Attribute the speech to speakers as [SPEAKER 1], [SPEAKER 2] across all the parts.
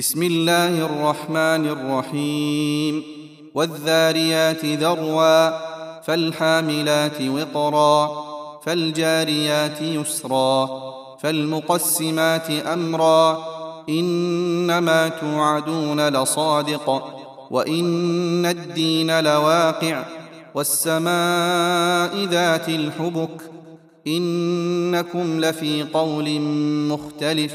[SPEAKER 1] بسم الله الرحمن الرحيم. والذاريات ذروا فالحاملات وقرا فالجاريات يسرا فالمقسمات أمرا. إنما توعدون لصادق وإن الدين لواقع والسماء ذات الحبك. إنكم لفي قول مختلف.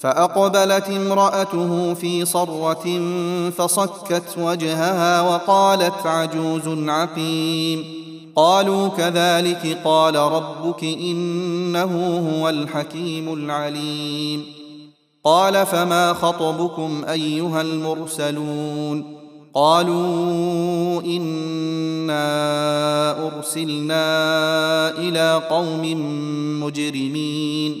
[SPEAKER 1] فأقبلت امرأته في صرة فصكت وجهها وقالت عجوز عقيم. قالوا كذلك قال ربك إنه هو الحكيم العليم. قال فما خطبكم أيها المرسلون؟ قالوا إنا أرسلنا إلى قوم مجرمين.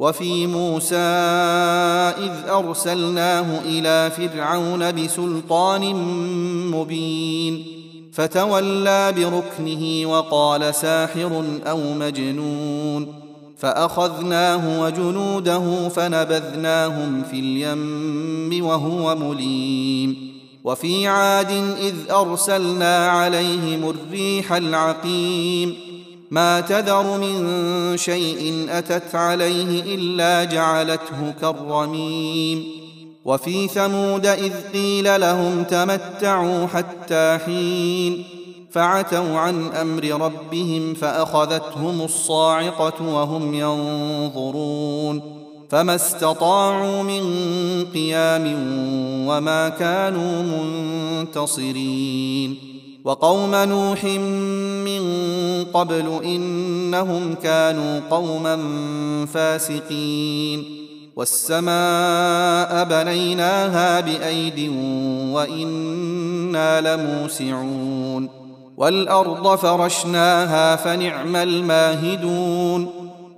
[SPEAKER 1] وفي موسى إذ أرسلناه إلى فرعون بسلطان مبين فتولى بركنه وقال ساحر أو مجنون فأخذناه وجنوده فنبذناهم في اليم وهو مليم. وفي عاد إذ أرسلنا عليهم الريح العقيم ما تذر من شيء أتت عليه إلا جعلته كالرميم. وفي ثمود إذ قيل لهم تمتعوا حتى حين فعتوا عن أمر ربهم فأخذتهم الصاعقة وهم ينظرون. فما استطاعوا من قيام وما كانوا منتصرين. وقوم نوح من قبل إنهم كانوا قوما فاسقين. والسماء بنيناها بأيد وإنا لموسعون. والأرض فرشناها فنعم الماهدون.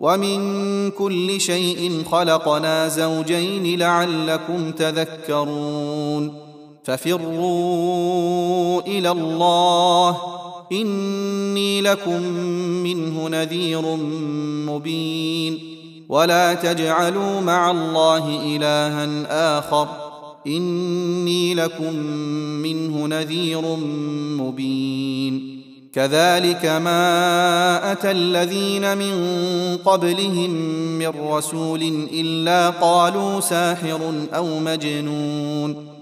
[SPEAKER 1] ومن كل شيء خلقنا زوجين لعلكم تذكرون. ففروا إلى الله. إني لكم منه نذير مبين. ولا تجعلوا مع الله إلها آخر. إني لكم منه نذير مبين. كذلك ما أتى الذين من قبلهم من رسول إلا قالوا ساحر أو مجنون.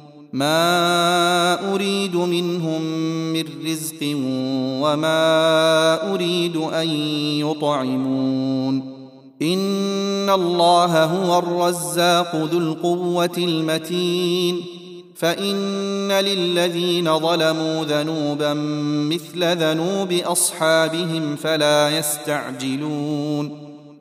[SPEAKER 1] ما اريد منهم من رزق وما اريد ان يطعمون ان الله هو الرزاق ذو القوه المتين فان للذين ظلموا ذنوبا مثل ذنوب اصحابهم فلا يستعجلون